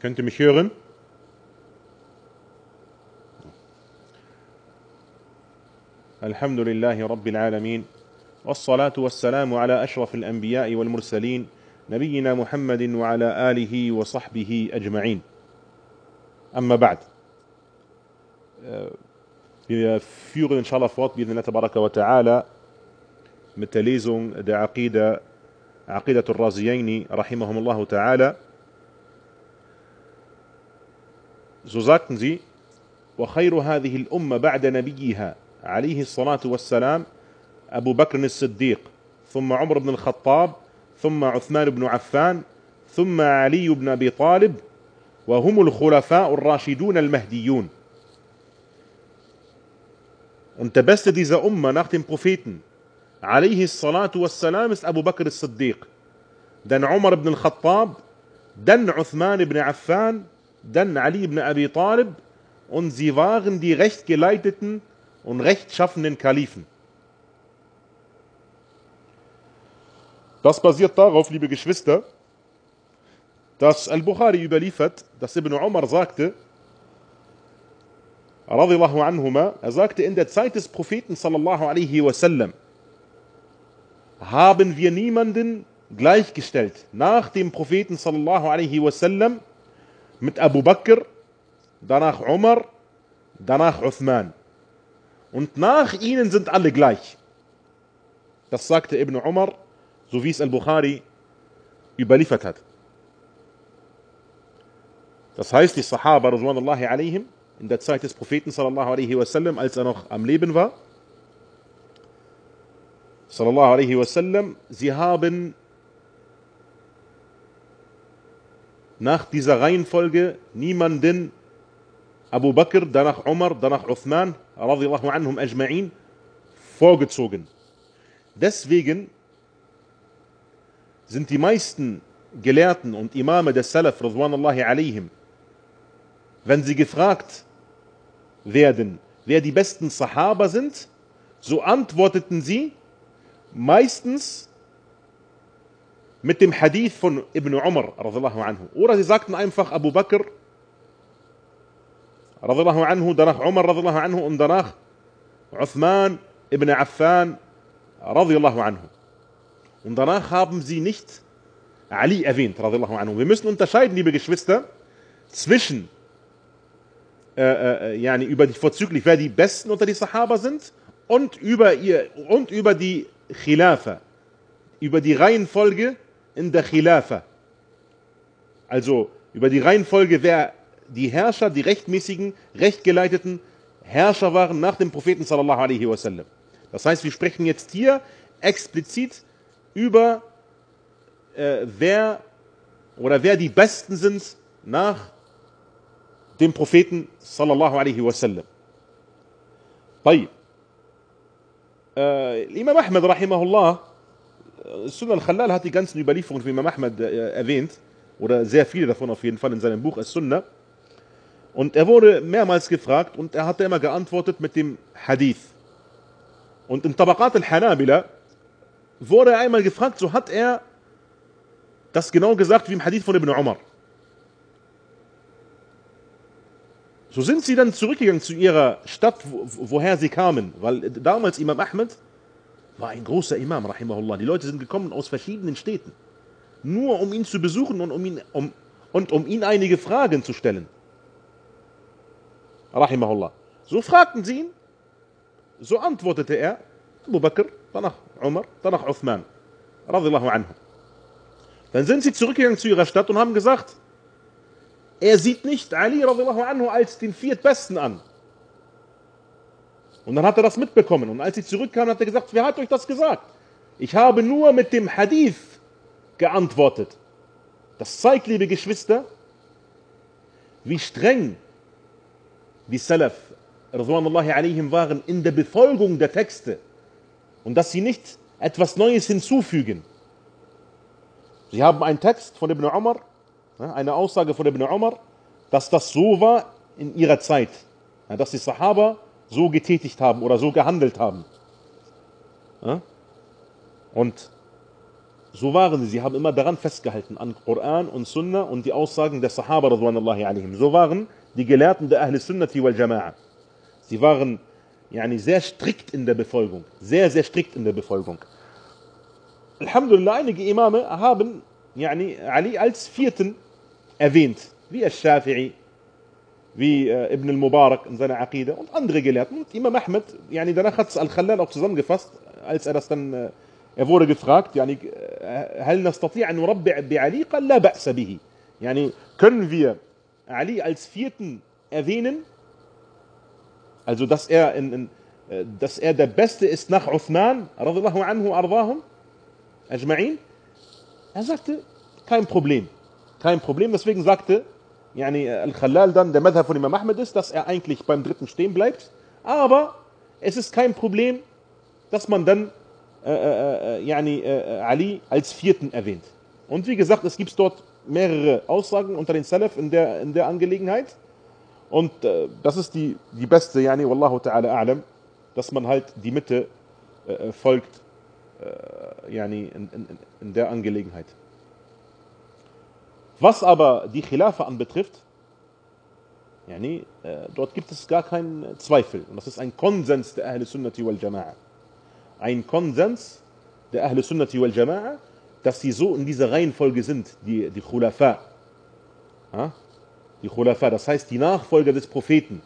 Könnt ihr mich hören? الحمد لله رب العالمين والصلاة والسلام على أشرف الأنبياء والمرسلين نبينا محمد وعلى آله وصحبه أجمعين أما بعد Wir führen inshallah fort, بإذن الله تبارك وتعالى mit der Lesung der Aqida, Aqidat al-Raziyaini, rahimahumullah ta'ala. So sagten sie, وخير هذه الأمة بعد نبيها عليه الصلاة والسلام أبو بكر الصديق ثم عمر بن الخطاب ثم عثمان بن عفان ثم علي بن أبي طالب وهم الخلفاء الراشدون المهديون. Und der beste dieser Umma nach dem Propheten, عليه الصلاة والسلام, ist Abu Bakr الصديق, dann عمر بن الخطاب dann Uthman ibn Affan, dann Ali ibn Abi Talib und sie waren die rechtgeleiteten und rechtschaffenden Kalifen. Das basiert darauf, liebe Geschwister, dass Al-Bukhari überliefert, dass Ibn Umar sagte, er sagte, in der Zeit des Propheten sallallahu alaihi wasallam haben wir niemanden gleichgestellt nach dem Propheten sallallahu alaihi wasallam mit Abu Bakr, danach Umar, danach Uthman. Und nach ihnen sind alle gleich. Das sagte Ibn Umar, so wie es Al-Bukhari überliefert hat. Das heißt, die Sahaba, Radwanullahi alaihim, in der Zeit des Propheten, sallallahu alaihi wasallam, als er noch am Leben war, sallallahu alaihi wasallam, sie haben nach dieser Reihenfolge niemanden Abu Bakr, danach Umar, danach Uthman, radiallahu anhum ajma'in, vorgezogen. Deswegen sind die meisten Gelehrten und Imame des Salaf, radwanullahi wenn sie gefragt werden, wer die besten Sahaba sind, so antworteten sie meistens mit dem Hadith von Ibn Umar radiallahu anhu. Oder sie sagten einfach Abu Bakr radiallahu anhu, danach Umar radiallahu anhu und danach Uthman ibn Affan radiallahu anhu. Und danach haben sie nicht Ali erwähnt radiallahu anhu. Wir müssen unterscheiden, liebe Geschwister, zwischen äh, äh, yani über die vorzüglich, wer die Besten unter die Sahaba sind und über ihr und über die Khilafa, über die Reihenfolge in der Khilafa. Also über die Reihenfolge, wer die Herrscher, die rechtmäßigen, rechtgeleiteten Herrscher waren nach dem Propheten sallallahu alaihi wasallam. Das heißt, wir sprechen jetzt hier explizit über äh, wer oder wer die Besten sind nach dem Propheten sallallahu alaihi wasallam. طيب äh, Imam Ahmed rahimahullah Sunnah al-Khalal hat die ganzen Überlieferungen von Imam Ahmed äh, erwähnt, oder sehr viele davon auf jeden Fall in seinem Buch As-Sunnah. Und er wurde mehrmals gefragt und er hat immer geantwortet mit dem Hadith. Und in Tabaqat al-Hanabila wurde er einmal gefragt, so hat er das genau gesagt wie im Hadith von Ibn Umar. So sind sie dann zurückgegangen zu ihrer Stadt, woher sie kamen, weil damals Imam Ahmed war ein großer Imam, rahimahullah. Die Leute sind gekommen aus verschiedenen Städten, nur um ihn zu besuchen und um ihn, um, und um ihn einige Fragen zu stellen. Rahimahullah. So fragten sie ihn, so antwortete er, Abu Bakr, danach Umar, danach Uthman, radiallahu anhu. Dann sind sie zurückgegangen zu ihrer Stadt und haben gesagt, er sieht nicht Ali radiallahu anhu als den viertbesten an. Und dann hat er das mitbekommen. Und als sie zurückkamen, hat er gesagt, wer hat euch das gesagt? Ich habe nur mit dem Hadith geantwortet. Das zeigt, liebe Geschwister, wie streng die Salaf Radwanullahi alaihim waren in der Befolgung der Texte und dass sie nicht etwas Neues hinzufügen. Sie haben einen Text von Ibn Umar, eine Aussage von Ibn Umar, dass das so war in ihrer Zeit, dass die Sahaba so getätigt haben oder so gehandelt haben. Und so waren sie. Sie haben immer daran festgehalten, an Koran und Sunnah und die Aussagen der Sahaba, alaihim. So waren die Gelehrten der Ahl Sunnati wal Jama'a. Sie waren yani, sehr strikt in der Befolgung. Sehr, sehr strikt in der Befolgung. Alhamdulillah, einige Imame haben yani, Ali als vierten erwähnt, wie Al-Shafi'i, wie äh, Ibn al-Mubarak in seiner Aqida und andere Gelehrten. Und Imam Ahmed, yani, danach hat es Al-Khalal auch zusammengefasst, als er das dann äh, er wurde gefragt, يعني هل نستطيع أن نربع بعلي؟ قال لا بأس به. يعني können wir Ali als vierten erwähnen? Also dass er in, in, dass er der Beste ist nach Uthman, radiallahu anhu ardahum, ajma'in? Er sagte, kein Problem. Kein Problem, deswegen sagte yani, Al-Khalal dann, der Madhab von Imam Ahmed ist, dass er eigentlich beim dritten stehen bleibt, aber es ist kein Problem, dass man dann yani, Ali als vierten erwähnt. Und wie gesagt, es gibt dort mehrere Aussagen unter den Salaf in der, in der Angelegenheit. Und äh, das ist die, die beste, yani, wallahu ta'ala a'lam, dass man halt die Mitte äh, folgt, äh, yani, in, in, in der Angelegenheit. Was aber die Khilafa anbetrifft, yani, äh, dort gibt es gar keinen Zweifel. Und das ist ein Konsens der Ahl Sunnati wal Jama'a ein Konsens der Ahl Sunnati wal Jama'a, dass sie so in dieser Reihenfolge sind, die, die Khulafa. Ja? Die Khulafa, das heißt die Nachfolger des Propheten,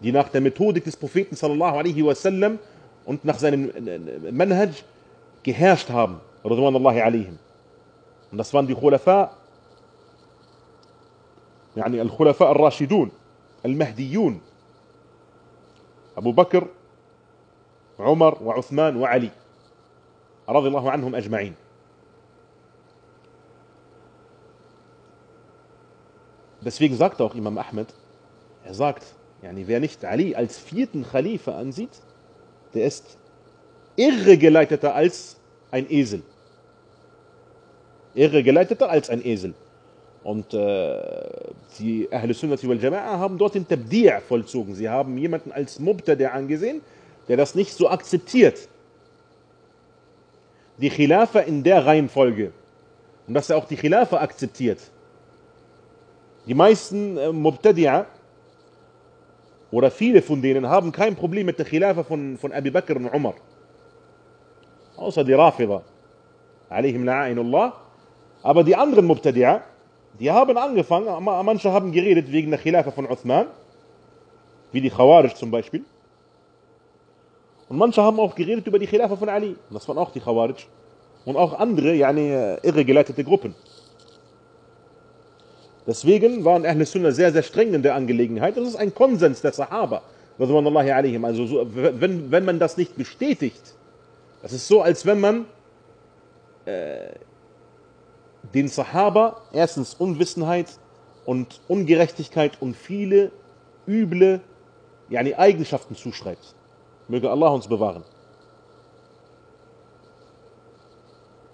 die nach der Methodik des Propheten sallallahu alaihi wasallam und nach seinem Manhaj geherrscht haben. Und das waren die Khulafa, يعني الخلفاء الراشدون المهديون أبو بكر عمر وعثمان وعلي رضي الله عنهم أجمعين Deswegen sagt auch Imam Ahmed, er sagt, yani, wer nicht Ali als vierten Khalifa ansieht, der ist irregeleiteter als ein Esel. Irregeleiteter als ein Esel. Und äh, die Ahl Sunnati wal Jama'a haben dort den Tabdi' vollzogen. Sie haben jemanden als Mubtadi' angesehen, der das nicht so akzeptiert. Die Khilafa in der Reihenfolge. Und dass er auch die Khilafa akzeptiert. Die meisten äh, Mubtadi'a oder viele von denen haben kein Problem mit der Khilafa von, von Abu Bakr und Umar. Außer die Rafida. Alaihim la'inullah. Aber die anderen Mubtadi'a, die haben angefangen, manche haben geredet wegen der Khilafa von Uthman, wie die Khawarij zum Beispiel. Und manche haben auch geredet über die Khilafa von Ali. Das waren auch die Khawarij. Und auch andere, yani, irregeleitete Gruppen. Deswegen waren Ahl Sunnah sehr, sehr streng in der Angelegenheit. Das ist ein Konsens der Sahaba. Also so, wenn, wenn man das nicht bestätigt, das ist so, als wenn man äh, den Sahaba erstens Unwissenheit und Ungerechtigkeit und viele üble yani, Eigenschaften zuschreibt. Möge Allah uns bewahren.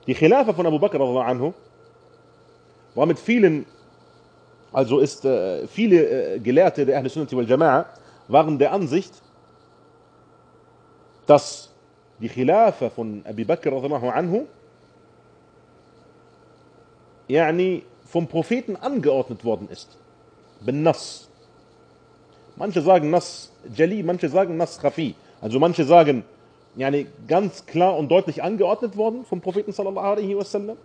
Die Khilafa von Abu Bakr anhu war mit vielen, also ist äh, viele äh, Gelehrte der Ahl Sunnati wal Jama'a waren der Ansicht, dass die Khilafa von Abu Bakr anhu yani vom Propheten angeordnet worden ist. Bin Nass. Manche sagen Nass Jali, manche sagen Nass Khafi. Also manche sagen, yani ganz klar und deutlich angeordnet worden vom Propheten sallallahu alaihi wasallam.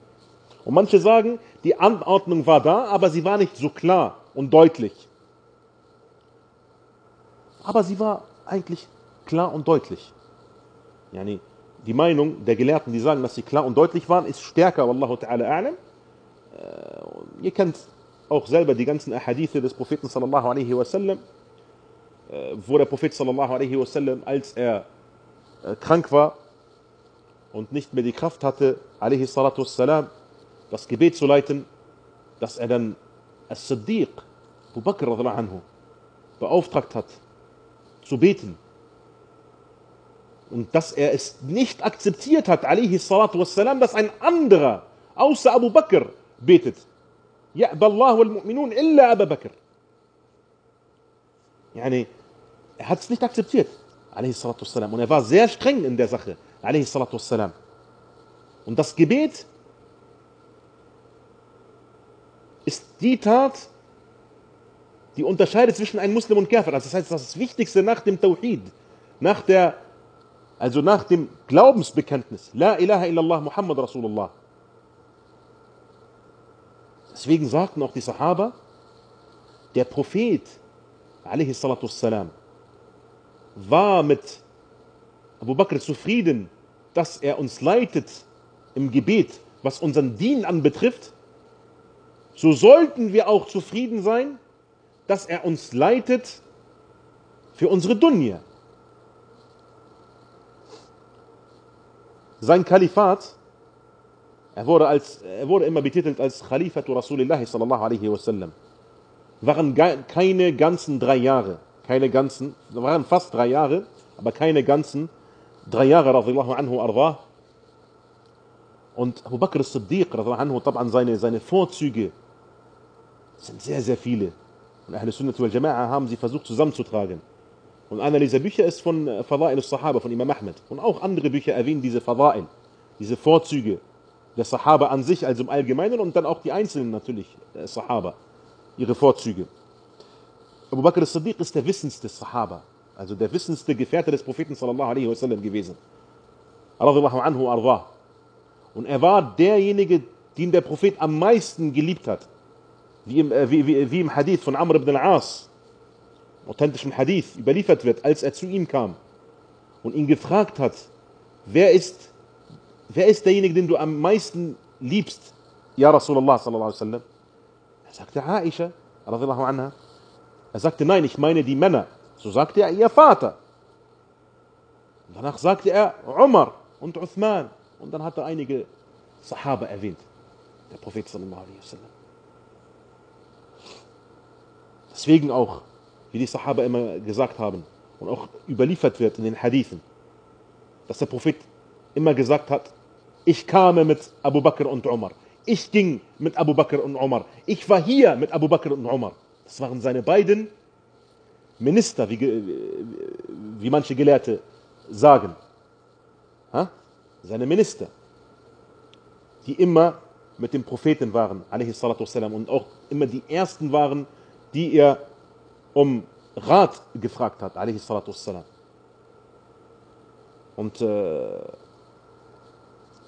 Und manche sagen, die Anordnung war da, aber sie war nicht so klar und deutlich. Aber sie war eigentlich klar und deutlich. Yani die Meinung der Gelehrten, die sagen, dass sie klar und deutlich waren, ist stärker, wallahu ta'ala a'lam. Äh, ihr kennt auch selber die ganzen Ahadithe des Propheten sallallahu alaihi wasallam. Äh, wo der Prophet sallallahu alaihi wasallam, als er äh, krank war, und nicht mehr die Kraft hatte, alaihi salatu wassalam, das Gebet zu leiten, dass er dann As-Siddiq, Abu Bakr anhu, beauftragt hat, zu beten. Und dass er es nicht akzeptiert hat, alaihi salatu wassalam, dass ein anderer außer Abu Bakr betet. يأبى الله والمؤمنون إلا أبا بكر. Yani, er hat es nicht akzeptiert, alaihi salatu wassalam. Und er war sehr streng in der Sache, alaihi salatu wassalam. Und das Gebet ist die Tat, die unterscheidet zwischen einem Muslim und Kafir. Also das heißt, das ist das Wichtigste nach dem Tawhid, nach der, also nach dem Glaubensbekenntnis. La ilaha illallah Muhammad Rasulullah. Deswegen sagten auch die Sahaba, der Prophet, wassalam, war mit Abu Bakr zufrieden, dass er uns leitet im Gebet, was unseren Dien anbetrifft, so sollten wir auch zufrieden sein, dass er uns leitet für unsere Dunya. Sein Kalifat, er wurde, als, er wurde immer betitelt als Khalifatu Rasulillahi sallallahu alaihi wasallam, waren keine ganzen drei Jahre, keine ganzen, waren fast drei Jahre, aber keine ganzen drei Jahre, radiallahu anhu ardah. Und Abu Bakr as-Siddiq, radiallahu anhu, taban seine, seine Vorzüge sind sehr, sehr viele. Und Ahl Sunnah wal Jama'a haben sie versucht zusammenzutragen. Und einer dieser Bücher ist von Fada'il al-Sahaba, von Imam Ahmed. Und auch andere Bücher erwähnen diese Fada'il, diese Vorzüge der Sahaba an sich, also im Allgemeinen und dann auch die Einzelnen natürlich, der Sahaba, ihre Vorzüge. Abu Bakr as-Siddiq ist der wissendste Sahaba, also der wissendste Gefährte des Propheten sallallahu alaihi wasallam gewesen. Anhu. Und er war derjenige, den der Prophet am meisten geliebt hat. Wie im, äh, wie, wie, wie im Hadith von Amr ibn al-As, authentischen Hadith, überliefert wird, als er zu ihm kam und ihn gefragt hat, wer ist, wer ist derjenige, den du am meisten liebst? Ja, Rasulullah sallallahu alaihi wasallam. Er sagte Aisha, radhiyallahu anha. Er sagte, nein, ich meine die Männer. So sagte er, ihr Vater. Und danach sagte er Umar und Uthman. Und dann hat er einige Sahaba erwähnt. Der Prophet sallallahu alaihi wasallam. Deswegen auch, wie die Sahaba immer gesagt haben und auch überliefert wird in den Hadithen, dass der Prophet immer gesagt hat, ich kam mit Abu Bakr und Umar. Ich ging mit Abu Bakr und Umar. Ich war hier mit Abu Bakr und Umar. Das waren seine beiden Minister, wie, wie manche Gelehrte sagen. Ha? Seine Minister, die immer mit dem Propheten waren, والسلام, und auch immer die ersten waren, die er um Rat gefragt hat, والسلام. Und äh, Abu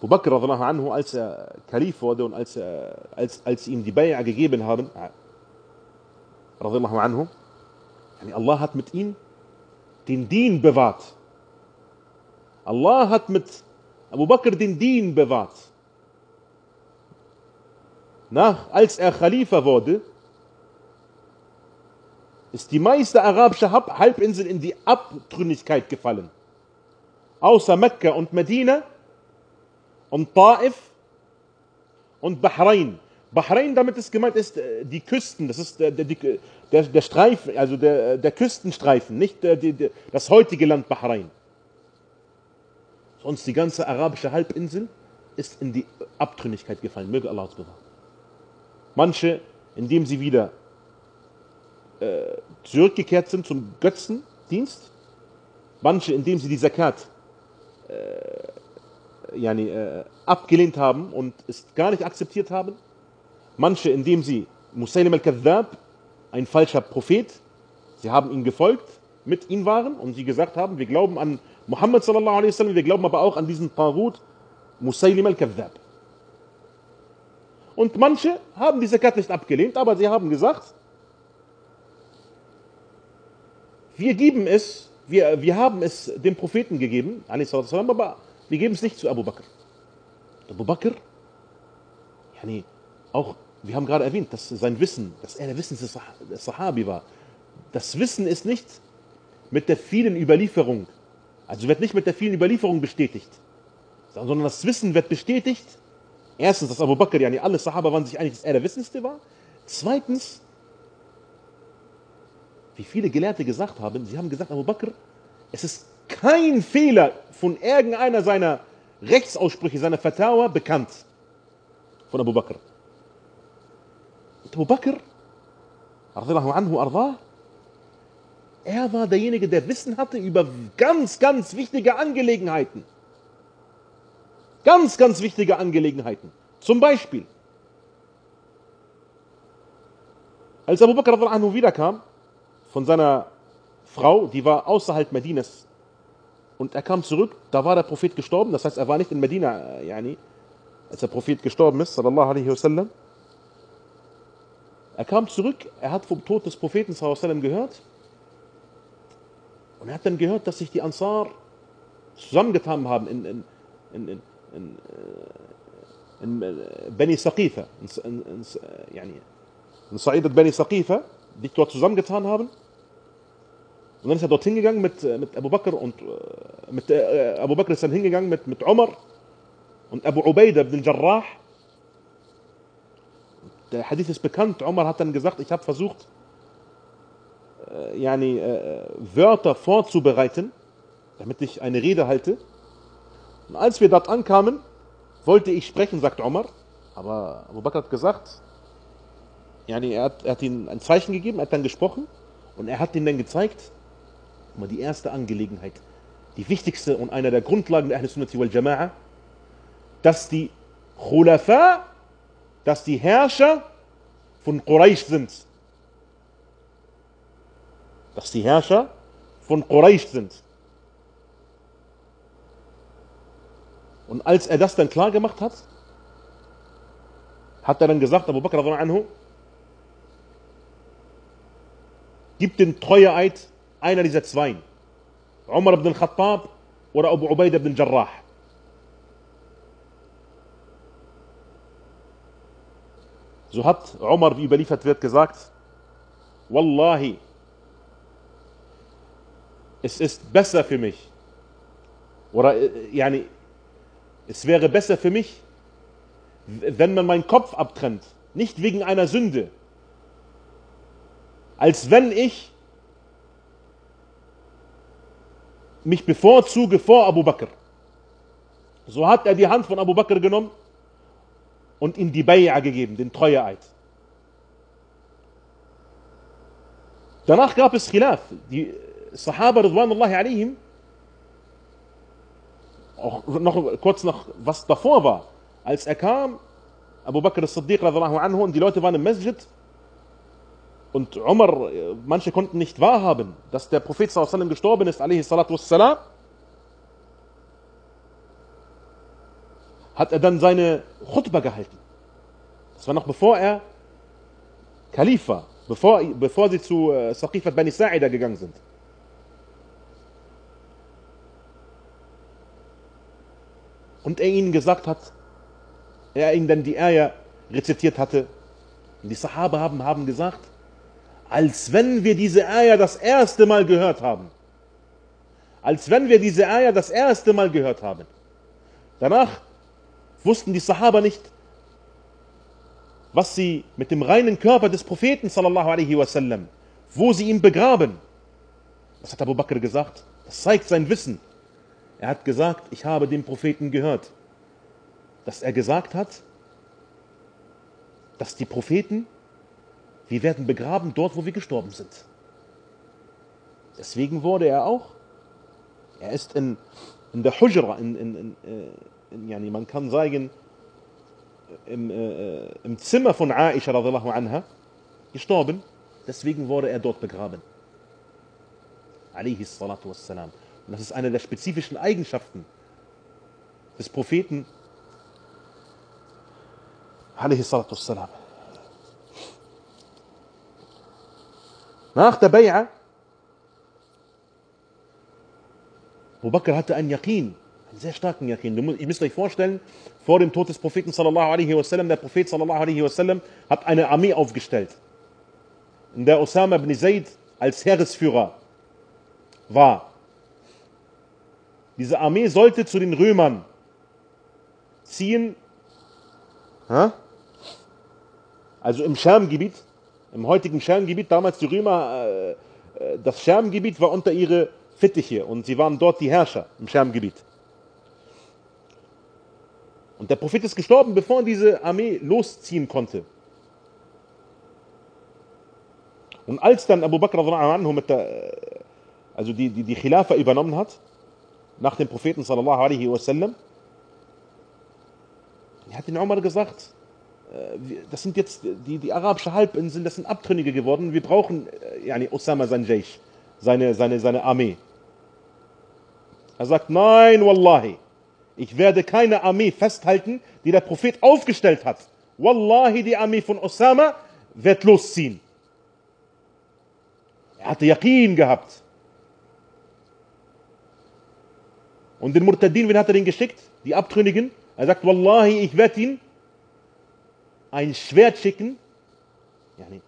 Bakr, anhu, als er Kalif wurde und als, er, als, als ihm die Bay'a gegeben haben, anhu, Allah hat mit ihm den Dien bewahrt. Allah hat mit Abu Bakr den Dien bewahrt. Nach, als er Khalifa wurde, ist die meiste arabische Halbinsel in die Abtrünnigkeit gefallen. Außer Mekka und Medina und Taif und Bahrain. Bahrain, damit ist gemeint, ist äh, die Küsten, das ist der, der, der, der Streifen, also der, der Küstenstreifen, nicht der, der, das heutige Land Bahrain. Sonst die ganze arabische Halbinsel ist in die Abtrünnigkeit gefallen. Möge Allah uns bewahren. Manche, indem sie wieder äh, zurückgekehrt sind zum Götzendienst. Manche, indem sie die Zakat äh, yani, äh, abgelehnt haben und es gar nicht akzeptiert haben. Manche, indem sie Musaylim al-Kadhab, ein falscher Prophet, sie haben ihm gefolgt, mit ihm waren und sie gesagt haben, wir glauben an Muhammad sallallahu alaihi wasallam, wir glauben aber auch an diesen Tarut Musaylim al-Kadhab. Und manche haben die Zakat nicht abgelehnt, aber sie haben gesagt, wir geben es, wir, wir haben es dem Propheten gegeben, aber wir geben es nicht zu Abu Bakr. Abu Bakr, yani auch, wir haben gerade erwähnt, dass sein Wissen, dass er der wissendste Sahabi war. Das Wissen ist nicht mit der vielen Überlieferung, also wird nicht mit der vielen Überlieferung bestätigt. sondern das Wissen wird bestätigt. Erstens, dass Abu Bakr, yani alle Sahaba waren sich einig, dass er der Wissendste war. Zweitens, wie viele Gelehrte gesagt haben, sie haben gesagt, Abu Bakr, es ist kein Fehler von irgendeiner seiner Rechtsaussprüche, seiner Fatawa bekannt. Von Abu Bakr. Und Abu Bakr, anhu ardah, er war derjenige, der Wissen hatte über ganz, ganz wichtige Angelegenheiten. Ganz, ganz wichtige Angelegenheiten. Zum Beispiel, als Abu Bakr anhu wiederkam von seiner Frau, die war außerhalb Medinas, und er kam zurück, da war der Prophet gestorben, das heißt, er war nicht in Medina, äh, yani, als der Prophet gestorben ist, sallallahu alaihi wasallam. Er kam zurück, er hat vom Tod des Propheten wasallam gehört, und er hat dann gehört, dass sich die Ansar zusammengetan haben in, in, in, in, in, äh, in äh, Beni Saqifa, in, in, yani, in Sa'idat Beni Saqifa, die dort zusammengetan haben. Und dann ist er dort hingegangen mit, äh, mit Abu Bakr und mit äh, Abu Bakr ist dann hingegangen mit, mit Umar und Abu Ubaidah ibn Jarrah. Der Hadith ist bekannt. Umar hat dann gesagt, ich habe versucht, äh, yani, äh, Wörter vorzubereiten, damit ich eine Rede halte. Und als wir dort ankamen, wollte ich sprechen, sagt Omar. Aber Abu Bakr hat gesagt, yani, er, hat, er hat ihnen ein Zeichen gegeben, er hat dann gesprochen und er hat ihnen dann gezeigt, mal die erste Angelegenheit, die wichtigste und einer der Grundlagen der Ahl-Sunnati wal Jama'a, dass die Khulafa, dass die Herrscher von Quraysh sind dass die Herrscher von Quraysh sind. Und als er das dann klar gemacht hat, hat er dann gesagt, Abu Bakr gib den Treueeid einer dieser zwei. Umar ibn Khattab oder Abu Ubaidah ibn Jarrah. So hat Umar, wie überliefert wird, gesagt, Wallahi, es ist besser für mich. Oder yani, es wäre besser für mich, wenn man meinen Kopf abtrennt. Nicht wegen einer Sünde. Als wenn ich mich bevorzuge vor Abu Bakr. So hat er die Hand von Abu Bakr genommen und ihm die Bay'a gegeben, den Treueeid. Danach gab es Khilaf. Die Sahaba Ridwanullahi alaihim, auch noch kurz noch, was davor war, als er kam, Abu Bakr as-Siddiq anhu und die Leute waren im Masjid und Umar, manche konnten nicht wahrhaben, dass der Prophet sallam gestorben ist, alaihi salatu wassalam, hat er dann seine Khutbah gehalten. Das war noch bevor er Kalif war, bevor, bevor sie zu äh, Saqifat Bani Sa'ida gegangen sind. und er ihnen gesagt hat, er ihnen dann die Eier rezitiert hatte. Und die Sahaba haben, haben gesagt, als wenn wir diese Eier das erste Mal gehört haben. Als wenn wir diese Eier das erste Mal gehört haben. Danach wussten die Sahaba nicht, was sie mit dem reinen Körper des Propheten sallallahu alaihi wasallam, wo sie ihn begraben. Was hat Abu Bakr gesagt? Das zeigt sein Wissen. Er hat gesagt, ich habe den Propheten gehört, dass er gesagt hat, dass die Propheten, wir werden begraben dort, wo wir gestorben sind. Deswegen wurde er auch, er ist in, in der Hujra, in, in, in, äh, yani man kann sagen, im, äh, im Zimmer von Aisha anha gestorben. Deswegen wurde er dort begraben. Alayhi salatu wassalam. Und das ist eine der spezifischen Eigenschaften des Propheten. Nach der Bay'a, Abu Bakr hatte einen Yaqin, einen sehr starken Yaqin. Ihr müsst euch vorstellen, vor dem Tod des Propheten sallallahu alaihi wasallam, der Prophet sallallahu alaihi wasallam hat eine Armee aufgestellt, in der Osama ibn Zayd als Heeresführer war. Diese Armee sollte zu den Römern ziehen, also im Schamgebiet, im heutigen Schamgebiet, damals die Römer, äh, äh, das Schamgebiet war unter ihre Fittiche und sie waren dort die Herrscher im Schamgebiet. Und der Prophet ist gestorben, bevor diese Armee losziehen konnte. Und als dann Abu Bakr anhu mit der, also die, die, die Khilafa übernommen hat, nach dem Propheten sallallahu alaihi wasallam, hat den Umar gesagt, äh, das sind jetzt die, die arabische Halbinsel, das sind Abtrünnige geworden, wir brauchen äh, yani Osama sein Jaysh, seine, seine, seine Armee. Er sagt, nein, Wallahi, ich werde keine Armee festhalten, die der Prophet aufgestellt hat. Wallahi, die Armee von Osama wird losziehen. Er hatte Yaqeen gehabt. Und den Murtadin, wen hat er den geschickt? Die Abtrünnigen. Er sagt, Wallahi, ich werde ihn ein Schwert schicken. Yani,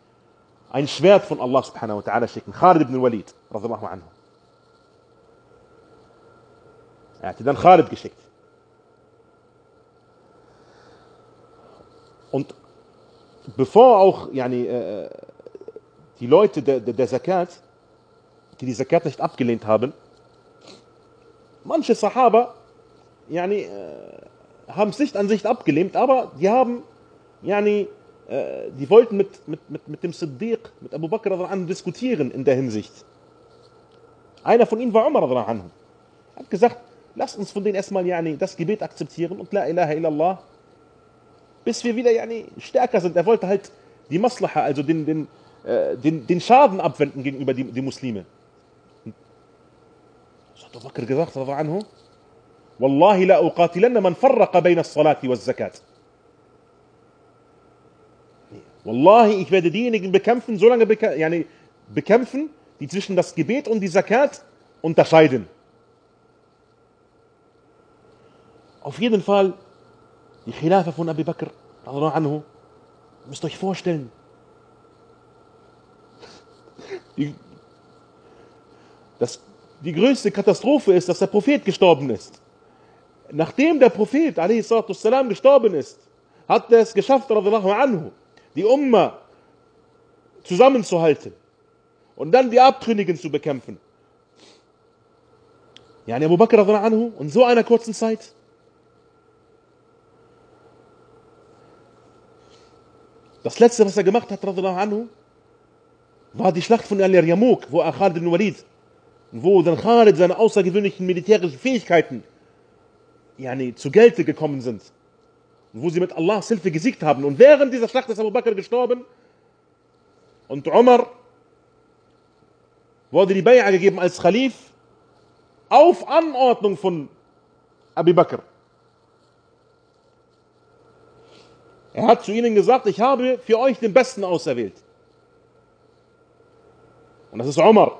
ein Schwert von Allah subhanahu wa ta'ala schicken. Khalid ibn Walid, radallahu anhu. Er hatte dann Khalid geschickt. Und bevor auch yani, äh, die Leute der, der, der Zakat, die die Zakat nicht abgelehnt haben, manche Sahaba yani, äh, haben es nicht an sich abgelehnt, aber die haben, yani, äh, die wollten mit, mit, mit, mit dem Siddiq, mit Abu Bakr an diskutieren in der Hinsicht. Einer von ihnen war Umar anhu. Hat gesagt, lasst uns von denen erstmal yani, das Gebet akzeptieren und La ilaha illallah, bis wir wieder yani, stärker sind. Er wollte halt die Maslaha, also den, den, äh, den, den Schaden abwenden gegenüber die, die Muslime. Das hat Abu Bakr gesagt, anhu, la uqatilanna man farraqa bayna as-salati waz-zakat. Wallahi, ich werde diejenigen bekämpfen, solange beka yani bekämpfen, die zwischen das Gebet und die Zakat unterscheiden. Auf jeden Fall, die Khilafa von Abi Bakr, anhu, müsst euch vorstellen. Die, das, die größte Katastrophe ist, dass der Prophet gestorben ist. Nachdem der Prophet, a.s. gestorben ist, hat er es geschafft, anhu, die Umma zusammenzuhalten und dann die Abtrünnigen zu bekämpfen. Ja, Abu Bakr anhu, in so einer kurzen Zeit. Das letzte, was er gemacht hat, anhu, war die Schlacht von Al-Yarmouk, wo er Khalid ibn Walid, wo dann Khalid seine außergewöhnlichen militärischen Fähigkeiten yani, zu Gelte gekommen sind. Wo sie mit Allahs Hilfe gesiegt haben. Und während dieser Schlacht ist Abu Bakr gestorben und Umar wurde die Bay'a gegeben als Khalif auf Anordnung von Abu Bakr. Er hat zu ihnen gesagt, ich habe für euch den Besten auserwählt. Und das ist Umar.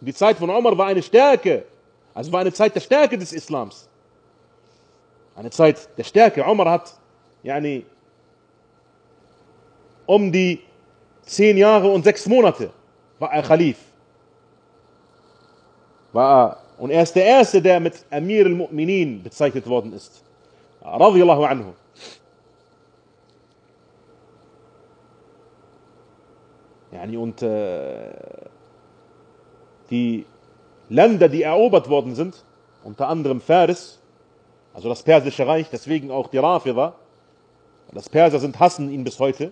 Die Zeit von Umar war eine Stärke. Also war eine Zeit der Stärke des Islams. Eine Zeit der Stärke. Umar hat yani, um die zehn Jahre und sechs Monate war er Khalif. War er, und er ist der Erste, der mit Amir al-Mu'minin bezeichnet worden ist. Radiallahu anhu. Yani und äh, die Länder, die erobert worden sind, unter anderem Faris, also das persische Reich, deswegen auch die Rafida, das Perser sind, hassen ihn bis heute,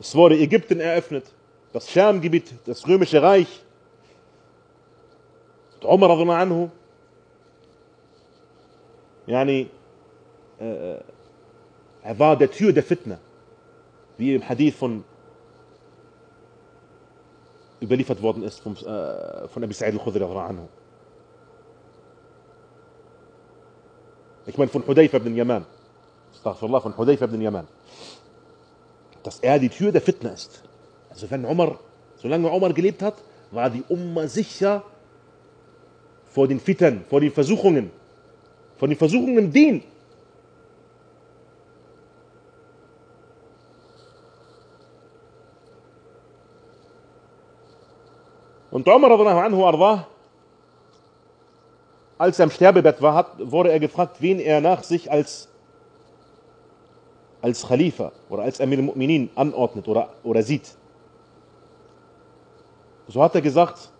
es wurde Ägypten eröffnet, das Schamgebiet, das römische Reich, Umar anhu, yani, äh, er war der Tür der Fitna, wie im Hadith von überliefert worden ist vom, äh, von Abi Sa'id al-Khudri anhu. Ich meine von Hudayfa ibn Yaman. Astaghfirullah, von Hudayfa ibn Yaman. Dass er die Tür der Fitna ist. Also wenn Umar, solange Umar gelebt hat, war die Umma sicher vor den Fitern, vor den Versuchungen, vor den Versuchungen im Dien. Und Umar anhu ardah, als er im Sterbebett war, hat, wurde er gefragt, wen er nach sich als, als Khalifa oder als Amir al-Mu'minin anordnet oder, oder sieht. So hat er gesagt,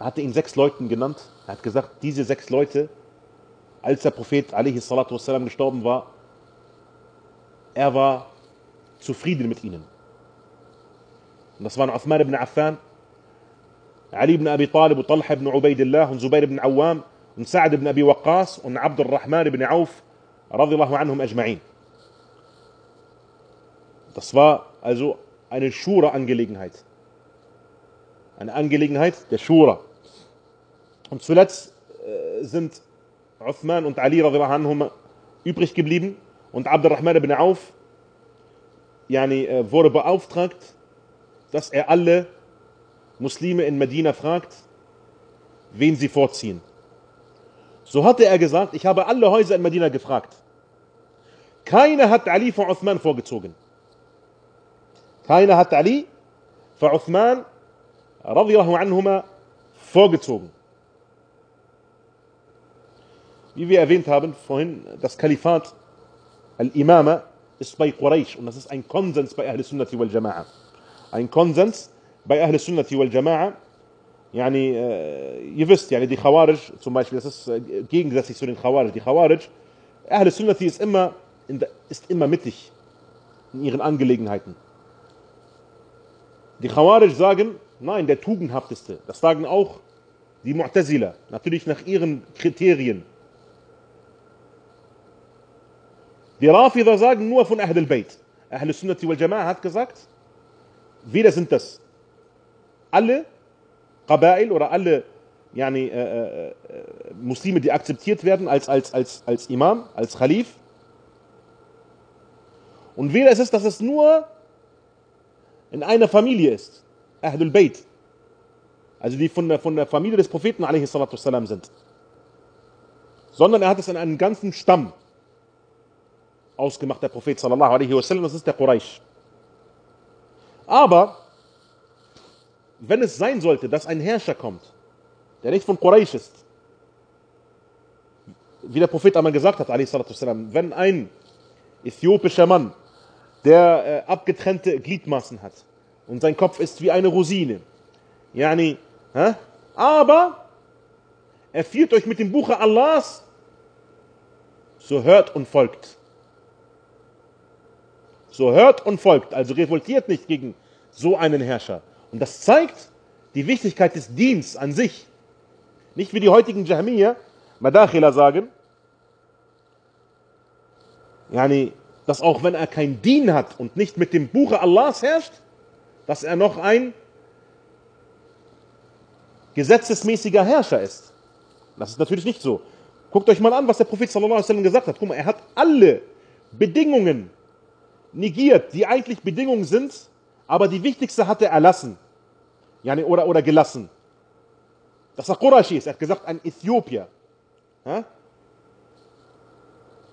er hatte ihn sechs Leuten genannt. Er hat gesagt, diese sechs Leute, als der Prophet wassalam, gestorben war, er war zufrieden mit ihnen. Das waren Uthman ibn Affan, Ali ibn Abi Talib Talha ibn Ubaidillah und Zubair ibn Awam und Sa'ad ibn Abi Waqqas und Abdul Rahman ibn Auf radiallahu anhum ajma'in. Das war also eine Schura-Angelegenheit. Eine Angelegenheit der Schura. Und zuletzt äh, sind Uthman und Ali radiallahu anhum übrig geblieben und Abdurrahman ibn Auf yani, äh, wurde beauftragt, dass er alle Muslime in Medina fragt, wen sie vorziehen. So hatte er gesagt, ich habe alle Häuser in Medina gefragt. Keiner hat Ali vor Uthman vorgezogen. Keiner hat Ali vor Uthman radiallahu anhuma vorgezogen. Wie wir erwähnt haben vorhin, das Kalifat Al-Imama ist bei Quraysh und das ist ein Konsens bei Ahl Sunnati wal Jama'a. Ein Konsens bei Ahl Sunnati wal Jama'a. Yani, äh, ihr wisst, yani die Khawarij zum Beispiel, das ist äh, gegensätzlich zu den Khawarij. Die Khawarij, Ahl Sunnati ist immer, der, ist immer mittig in ihren Angelegenheiten. Die Khawarij sagen, nein, der Tugendhafteste. Das sagen auch die Mu'tazila, natürlich nach ihren Kriterien. Die Rafida sagen nur von Ahl al-Bayt. Ahl al-Sunnati wal Jama'a hat gesagt, weder sind das alle Qabail oder alle yani, äh, äh, Muslime, die akzeptiert werden als, als, als, als Imam, als Khalif. Und weder ist es, dass es nur in einer Familie ist, Ahlul Bayt, also die von der, von der Familie des Propheten والسلام, sind, sondern er hat es in einem ganzen Stamm ausgemacht, der Prophet sallallahu alaihi wasallam, das ist der Quraysh. Aber wenn es sein sollte, dass ein Herrscher kommt, der nicht von Quraysh ist, wie der Prophet einmal gesagt hat, والسلام, wenn ein äthiopischer Mann, der äh, abgetrennte Gliedmaßen hat und sein Kopf ist wie eine Rosine, yani, hä? aber er führt euch mit dem Buche Allahs, so hört und folgt. So hört und folgt, also revoltiert nicht gegen so einen Herrscher. Und das zeigt die Wichtigkeit des Dienstes an sich. Nicht wie die heutigen Jahmiyyah, Madakhila sagen, yani, dass auch wenn er kein Dien hat und nicht mit dem Buche Allahs herrscht, dass er noch ein gesetzesmäßiger Herrscher ist. Das ist natürlich nicht so. Guckt euch mal an, was der Prophet sallallahu alaihi wasallam gesagt hat. Guck mal, er hat alle Bedingungen negiert, die eigentlich Bedingungen sind, aber die wichtigste hat er erlassen. Yani, oder, oder gelassen. Dass er Qurashi ist. Er hat gesagt, ein Äthiopier. Ja?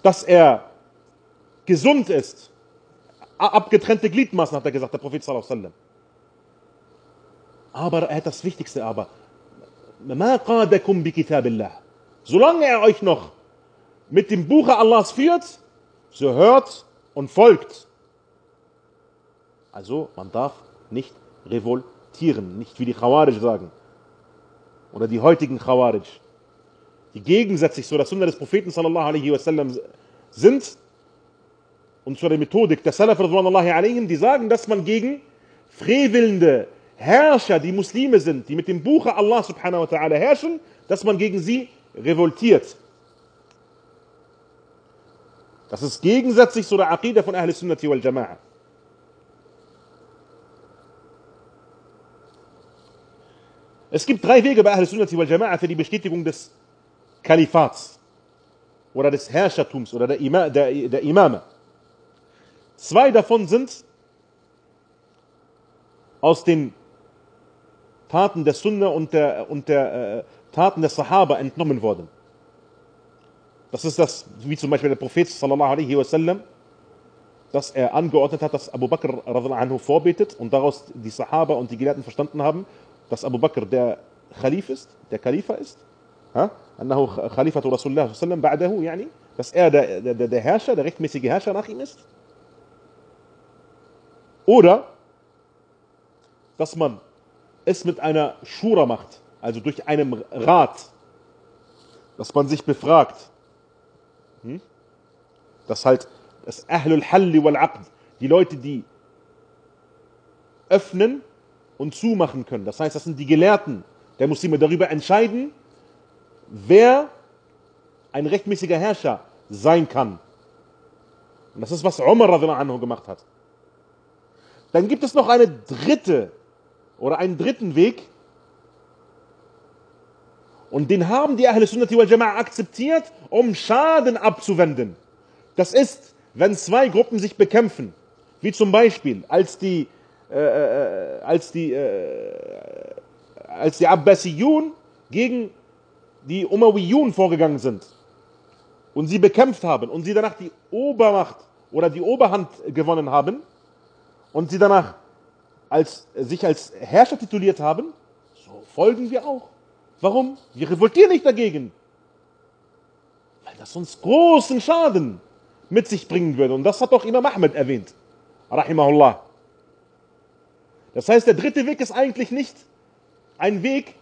Dass er gesund ist. Abgetrennte Gliedmaßen, hat er gesagt, der Prophet sallallahu alaihi wasallam. Aber er hat das Wichtigste aber. Solange er euch noch mit dem Buche Allahs führt, so hört und folgt. Also man darf nicht revoltieren, nicht wie die Khawarij sagen. Oder die heutigen Khawarij. Die gegensätzlich zu der Sunna des Propheten sallallahu alaihi wasallam sind und zu der Methodik der Salaf alayhim, die sagen, dass man gegen frevelnde Herrscher, die Muslime sind, die mit dem Buche Allah subhanahu wa ta'ala herrschen, dass man gegen sie revoltiert. Das ist gegensätzlich zu der Aqidah von Ahl Sunnati wal Jama'a. Es gibt drei Wege bei Ahl Sunnati wal Jama'a für die Bestätigung des Kalifats oder des Herrschertums oder der, Ima, der, der Imame. Zwei davon sind aus den Taten der Sunna und der, und der äh, Taten der Sahaba entnommen worden. Das ist das, wie zum Beispiel der Prophet sallallahu alaihi wasallam, dass er angeordnet hat, dass Abu Bakr anhu vorbetet und daraus die Sahaba und die Gelehrten verstanden haben, dass Abu Bakr der Khalif ist, der Khalifa ist ها أنه خليفة رسول الله صلى الله عليه وسلم بعده يعني dass er der, der, der Herrscher, der rechtmäßige Herrscher nach ihm ist? Oder dass man es mit einer Schura macht, also durch einen Rat, dass man sich befragt, hm? dass halt das Ahlul Halli wal Aqd, die Leute, die öffnen und zumachen können, das heißt, das sind die Gelehrten der Muslime, darüber entscheiden, wer ein rechtmäßiger Herrscher sein kann. Und das ist, was Umar anhu gemacht hat. Dann gibt es noch eine dritte oder einen dritten Weg. Und den haben die Ahl Sunnati wal Jama'a akzeptiert, um Schaden abzuwenden. Das ist, wenn zwei Gruppen sich bekämpfen, wie zum Beispiel, als die, äh, äh, als die, äh, als die Abbasiyun gegen die Umayyun vorgegangen sind und sie bekämpft haben und sie danach die Obermacht oder die Oberhand gewonnen haben und sie danach als, sich als Herrscher tituliert haben, so folgen wir auch. Warum? Wir revoltieren nicht dagegen. Weil das uns großen Schaden mit sich bringen würde. Und das hat auch Imam Ahmed erwähnt. Rahimahullah. Das heißt, der dritte Weg ist eigentlich nicht ein Weg,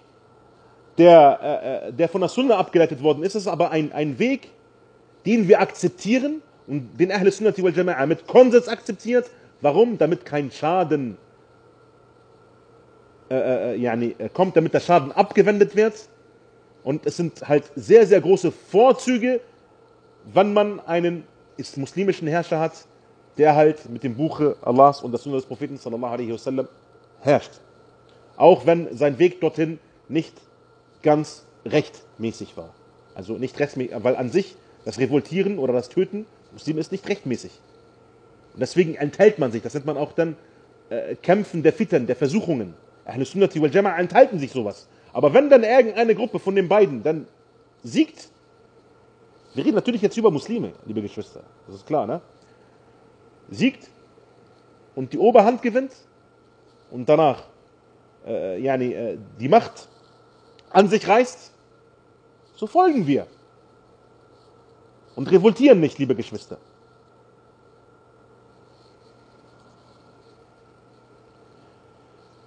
der, äh, äh der von der Sunna abgeleitet worden ist, es ist aber ein, ein Weg, den wir akzeptieren und den Ahl Sunnati wal Jama'a mit Konsens akzeptiert. Warum? Damit kein Schaden äh, äh, äh, kommt, damit der Schaden abgewendet wird. Und es sind halt sehr, sehr große Vorzüge, wenn man einen muslimischen Herrscher hat, der halt mit dem Buche Allahs und der Sunna des Propheten sallallahu alaihi wasallam herrscht. Auch wenn sein Weg dorthin nicht ganz rechtmäßig war. Also nicht rechtmäßig, weil an sich das Revoltieren oder das Töten Muslim ist nicht rechtmäßig. Und deswegen enthält man sich. Das nennt man auch dann äh, Kämpfen der Fitten, der Versuchungen. Ahl Sunnati wal Jama'a enthalten sich sowas. Aber wenn dann irgendeine Gruppe von den beiden dann siegt, wir reden natürlich jetzt über Muslime, liebe Geschwister, das ist klar, ne? Siegt und die Oberhand gewinnt und danach äh, yani, äh, die Macht an sich reißt, so folgen wir und revoltieren nicht, liebe Geschwister.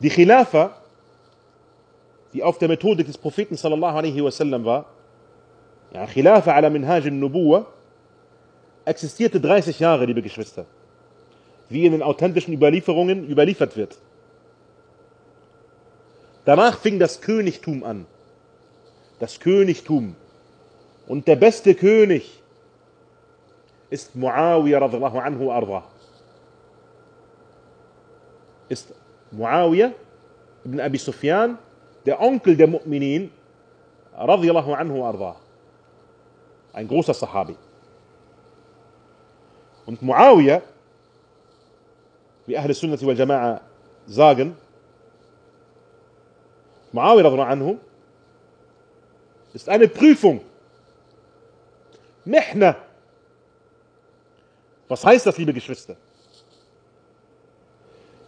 Die Khilafa, die auf der Methodik des Propheten sallallahu alaihi wasallam war, ja, Khilafa ala minhaj al-Nubuwa, existierte 30 Jahre, liebe Geschwister, wie in den authentischen Überlieferungen überliefert wird. Danach fing das Königtum an. Das Königtum. Und der beste König ist Muawiyah anhu arda. Ist Muawiyah ibn Abi Sufyan, der Onkel der Mu'minin, anhu arda. Ein großer Sahabi. Und Muawiyah, Sunnati wal Jama'a sagen, Muawiyah anhu ist eine Prüfung. Mihna was heißt das, liebe Geschwister?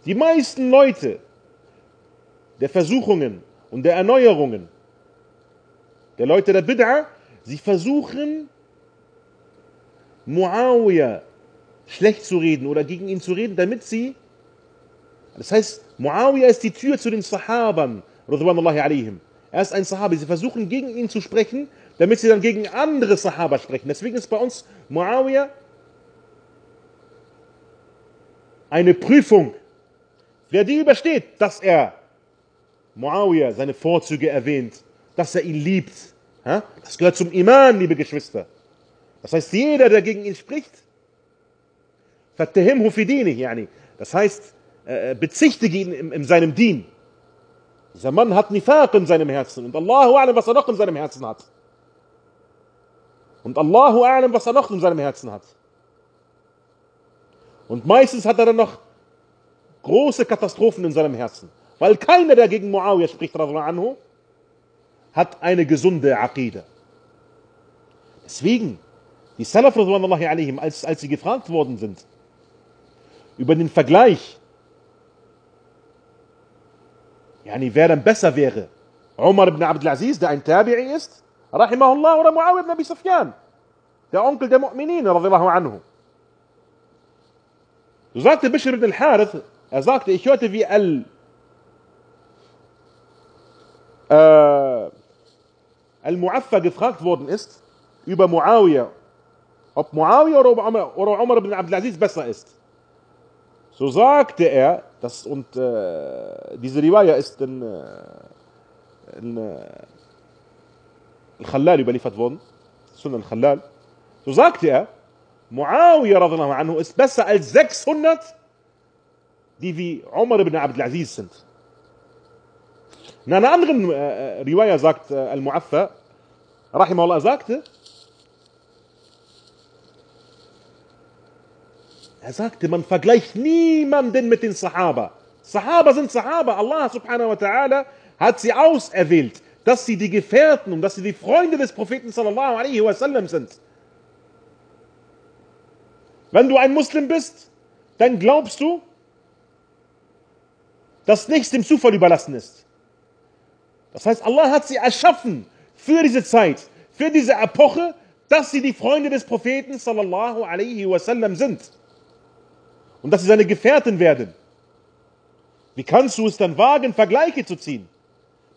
Die meisten Leute der Versuchungen und der Erneuerungen, der Leute der Bid'a, sie versuchen, Muawiyah schlecht zu reden oder gegen ihn zu reden, damit sie, das heißt, Muawiyah ist die Tür zu den Sahabern, Er ist ein Sahabi. Sie versuchen gegen ihn zu sprechen, damit sie dann gegen andere Sahaba sprechen. Deswegen ist bei uns Muawiyah eine Prüfung. Wer die übersteht, dass er Muawiyah seine Vorzüge erwähnt, dass er ihn liebt, das gehört zum Iman, liebe Geschwister. Das heißt, jeder, der gegen ihn spricht, fattahimhu fi yani. Das heißt, äh, bezichtige ihn in, in seinem Dien. Dieser Mann hat Nifaq in seinem Herzen und Allahu a'lam, was er noch in seinem Herzen hat. Und Allahu a'lam, was er noch in seinem Herzen hat. Und meistens hat er dann noch große Katastrophen in seinem Herzen. Weil keiner, der gegen Muawiyah spricht, anhu, hat eine gesunde Aqida. Deswegen, die Salaf, als, als sie gefragt worden sind, über den Vergleich, yani wer dann besser wäre, Umar ibn Abdul Aziz, der ein Tabi'i ist, rahimahullah oder Muawiyah ibn Abi Sufyan, der Onkel der Mu'minin, radiallahu anhu. So sagte Bishr ibn al-Harith, er sagte, ich hörte wie Al, äh, Al-Mu'affa gefragt worden ist über Muawiyah, ob Muawiyah oder Umar, oder Umar ibn Abdulaziz besser ist. So sagte er, das, und äh, diese Riwaya ist in, äh, in äh, Al-Khallal überliefert worden, Sunan Al-Khallal. So sagte er, Muawiyah anhu ist besser als 600, die wie Umar ibn Abdulaziz sind. In einer anderen äh, Riwaya sagt äh, Al-Mu'affa, Rahimahullah sagte, er sagte, man vergleicht niemanden mit den Sahaba. Sahaba sind Sahaba. Allah subhanahu wa ta'ala hat sie auserwählt, dass sie die Gefährten und dass sie die Freunde des Propheten sallallahu alaihi wasallam sind. Wenn du ein Muslim bist, dann glaubst du, dass nichts dem Zufall überlassen ist. Das heißt, Allah hat sie erschaffen für diese Zeit, für diese Epoche, dass sie die Freunde des Propheten sallallahu alaihi wasallam sind und dass sie seine Gefährten werden. Wie kannst du es dann wagen, Vergleiche zu ziehen?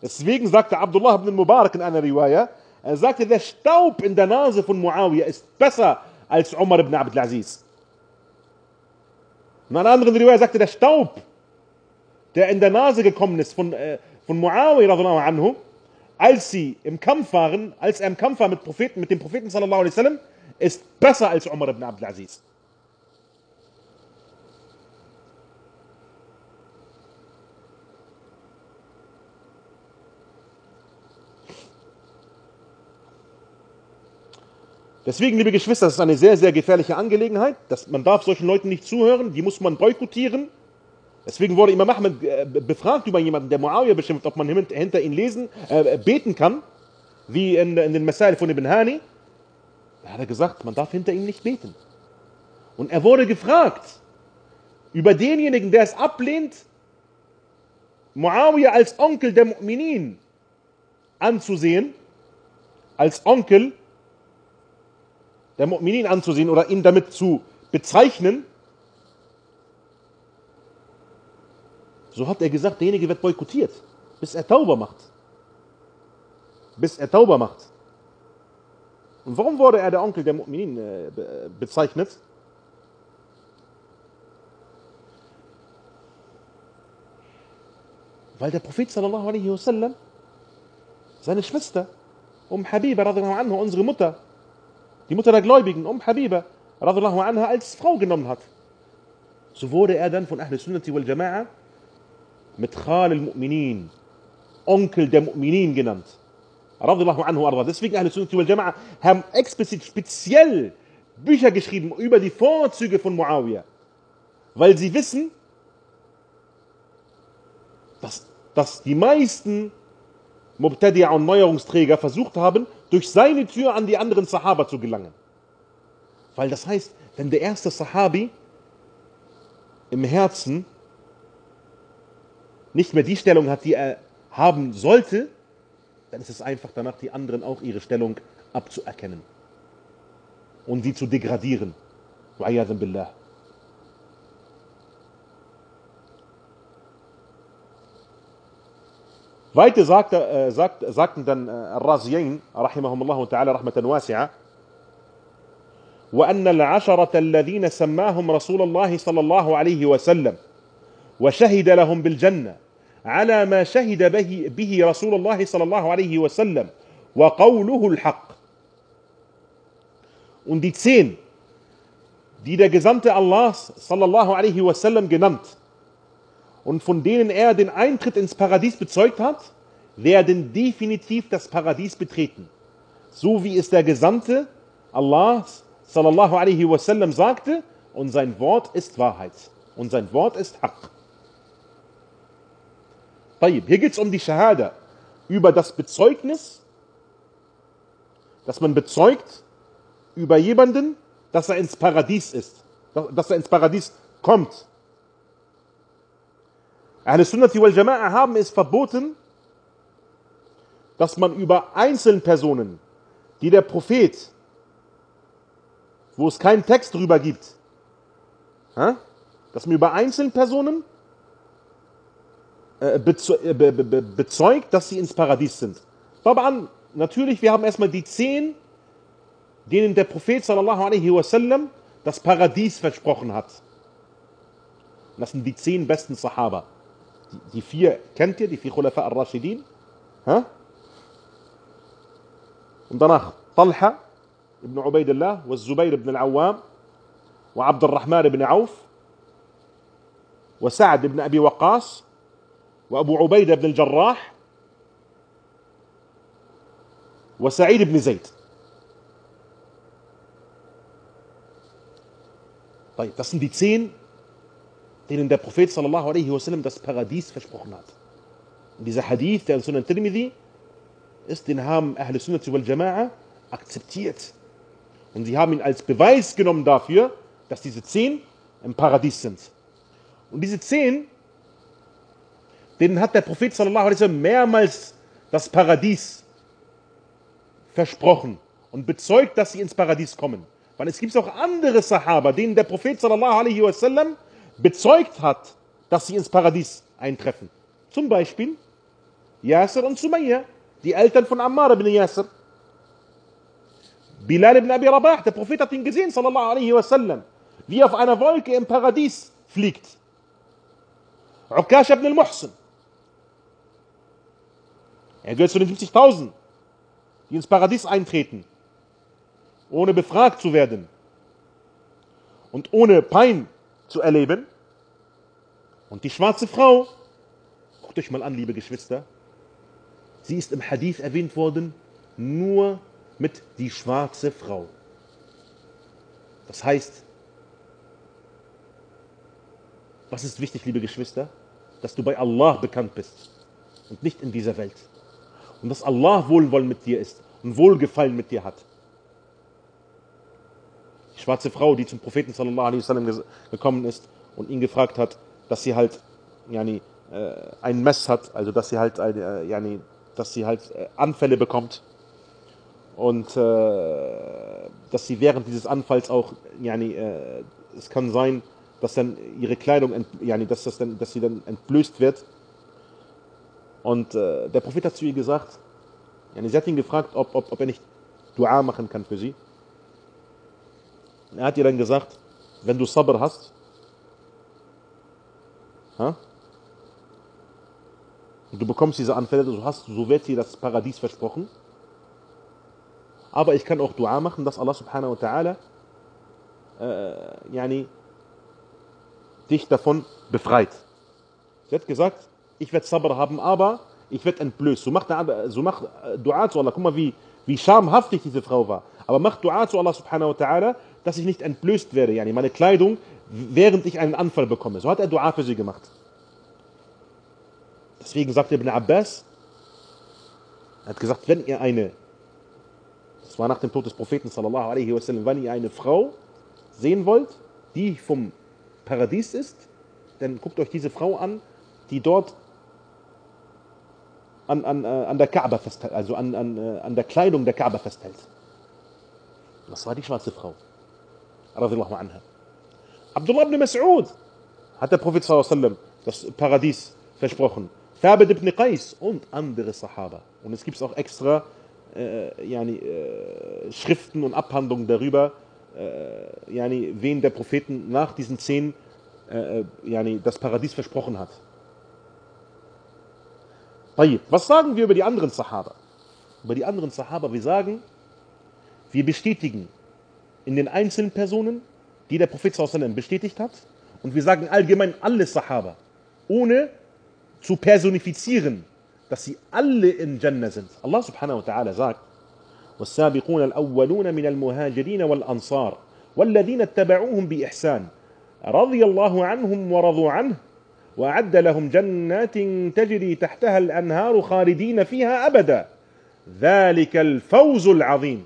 Deswegen sagte Abdullah ibn Mubarak in einer Riwaya, er sagte, der Staub in der Nase von Muawiyah ist besser als Umar ibn Abdul Aziz. In einer anderen Riwaya sagte, der Staub, der in der Nase gekommen ist von, äh, von Muawiyah als sie im Kampf waren, als er im Kampf war mit, Propheten, mit dem Propheten sallallahu alaihi wasallam, ist besser als Umar ibn Abdul Aziz. Deswegen, liebe Geschwister, das ist eine sehr, sehr gefährliche Angelegenheit. Das, man darf solchen Leuten nicht zuhören, die muss man boykottieren. Deswegen wurde Imam Ahmed äh, befragt über jemanden, der Muawiyah bestimmt, ob man hinter ihn lesen, äh, beten kann, wie in, in den Messail von Ibn Hani. Da hat er gesagt, man darf hinter ihm nicht beten. Und er wurde gefragt über denjenigen, der es ablehnt, Muawiyah als Onkel der Mu'minin anzusehen, als Onkel der Mu'minin anzusehen oder ihn damit zu bezeichnen, so hat er gesagt, derjenige wird boykottiert, bis er Tauber macht. Bis er Tauber macht. Und warum wurde er der Onkel der Mu'minin äh, bezeichnet? Weil der Prophet sallallahu alaihi wasallam seine Schwester, um Habiba anhu, unsere Mutter, die Mutter der Gläubigen, um Habiba, radiallahu anha, als Frau genommen hat. So wurde er dann von Ahl Sunnati wal Jama'a mit Khal al-Mu'minin, Onkel der Mu'minin genannt. Radiallahu anhu arda. Deswegen Ahl Sunnati wal Jama'a haben explizit speziell Bücher geschrieben über die Vorzüge von Muawiyah. Weil sie wissen, dass, dass die meisten Mubtadi'a und Neuerungsträger versucht haben, durch seine Tür an die anderen Sahaba zu gelangen. Weil das heißt, wenn der erste Sahabi im Herzen nicht mehr die Stellung hat, die er haben sollte, dann ist es einfach danach, die anderen auch ihre Stellung abzuerkennen und sie zu degradieren. Billah. Weiter sagt, äh, sagt, sagten dann رحمهم الله تعالى رحمة واسعة, وأن العشرة الذين سماهم رسول الله صلى الله عليه وسلم وشهد لهم بالجنة على ما شهد به, به رسول الله صلى الله عليه وسلم وقوله الحق. Und die zehn, die der Gesandte Allahs sallallahu alaihi wasallam genannt und von denen er den Eintritt ins Paradies bezeugt hat, werden definitiv das Paradies betreten. So wie es der Gesandte Allah sallallahu alaihi wasallam sagte, und sein Wort ist Wahrheit. Und sein Wort ist Haqq. Hier geht es um die Shahada, über das Bezeugnis, dass man bezeugt über jemanden, dass er ins Paradies ist, dass er ins Paradies kommt. Ahl Sunnati wal Jama'a haben es verboten, dass man über Einzelpersonen die der Prophet, wo es keinen Text drüber gibt, dass man über Einzelpersonen äh, be, bezeugt, dass sie ins Paradies sind. Aber an, natürlich, wir haben erstmal die zehn, denen der Prophet sallallahu alaihi wasallam das Paradies versprochen hat. Das sind die zehn besten Sahaba. Die, vier kennt ihr, die vier Khulafa al-Rashidin. Und danach Talha ibn Ubaidillah, والزبير ibn al-Awwam, وعبد الرحمن ibn Auf, وسعد ibn Abi Waqas, وأبو عبيدة بن الجراح وسعيد بن زيد طيب, das sind die zehn, denen der Prophet sallallahu alaihi wasallam das Paradies versprochen hat. Und dieser Hadith, der Sunan Tirmidhi ist, den haben Ahl Sunnah wal Jama'a akzeptiert. Und sie haben ihn als Beweis genommen dafür, dass diese zehn im Paradies sind. Und diese zehn, denen hat der Prophet sallallahu alaihi wasallam mehrmals das Paradies versprochen und bezeugt, dass sie ins Paradies kommen. Weil es gibt auch andere Sahaba, denen der Prophet sallallahu alaihi wasallam bezeugt hat, dass sie ins Paradies eintreffen. Zum Beispiel Yasser und Sumayya, die Eltern von Ammar ibn Yasser. Bilal ibn Abi Rabah, der Prophet hat ihn gesehen, sallallahu wasallam, wie auf einer Wolke im Paradies fliegt. Ukash ibn al-Muhsin. Er gehört zu den 50.000, die ins Paradies eintreten ohne befragt zu werden und ohne Pein zu erleben. Und die schwarze Frau, guckt euch mal an, liebe Geschwister, sie ist im Hadith erwähnt worden, nur mit die schwarze Frau. Das heißt, was ist wichtig, liebe Geschwister? Dass du bei Allah bekannt bist und nicht in dieser Welt. Und dass Allah Wohlwollen mit dir ist und Wohlgefallen mit dir hat schwarze Frau, die zum Propheten sallallahu alaihi wasallam gekommen ist und ihn gefragt hat, dass sie halt yani, äh, ein Mess hat, also dass sie halt äh, yani, dass sie halt äh, Anfälle bekommt und äh, dass sie während dieses Anfalls auch yani, äh, es kann sein, dass dann ihre Kleidung yani, dass das dann dass sie dann entblößt wird und äh, der Prophet hat zu ihr gesagt, yani, sie hat ihn gefragt, ob, ob, ob er nicht Dua machen kann für sie er hat ihr dann gesagt, wenn du Sabr hast, ha, und du bekommst diese Anfälle, so, hast, so wird dir das Paradies versprochen. Aber ich kann auch Dua machen, dass Allah subhanahu wa ta'ala äh, dich davon befreit. Sie hat gesagt, ich werde Sabr haben, aber ich werde entblößt. So macht, so macht Dua zu Allah. Guck mal, wie, wie schamhaftig diese Frau war. Aber macht Dua zu Allah subhanahu wa ta'ala, dass ich nicht entblößt werde, yani meine Kleidung, während ich einen Anfall bekomme. So hat er Dua für sie gemacht. Deswegen sagt Ibn Abbas, er hat gesagt, wenn ihr eine, das war nach dem Tod des Propheten sallallahu alaihi wasallam, wenn ihr eine Frau sehen wollt, die vom Paradies ist, dann guckt euch diese Frau an, die dort an, an, äh, an der Kaaba festhält, also an, an, äh, an der Kleidung der Kaaba festhält. Das war die schwarze Frau radiallahu anha. Abdullah ibn Mas'ud hat der Prophet sallam das Paradies versprochen. Thabit ibn Qais und andere Sahaba. Und es gibt auch extra äh, yani, äh, Schriften und Abhandlungen darüber, äh, yani, wen der Propheten nach diesen zehn äh, yani, das Paradies versprochen hat. Was sagen wir über die anderen Sahaba? Über die anderen Sahaba, wir sagen, wir bestätigen in den einzelnen Personen, die der Prophet sallam bestätigt hat. Und wir sagen allgemein alle Sahaba, ohne zu personifizieren, dass sie alle in Jannah sind. Allah subhanahu wa ta'ala sagt, والسابقون الأولون من المهاجرين والأنصار والذين اتبعوهم بإحسان رضي الله عنهم ورضوا عنه وأعد لهم جنات تجري تحتها الأنهار خالدين فيها أبدا ذلك الفوز العظيم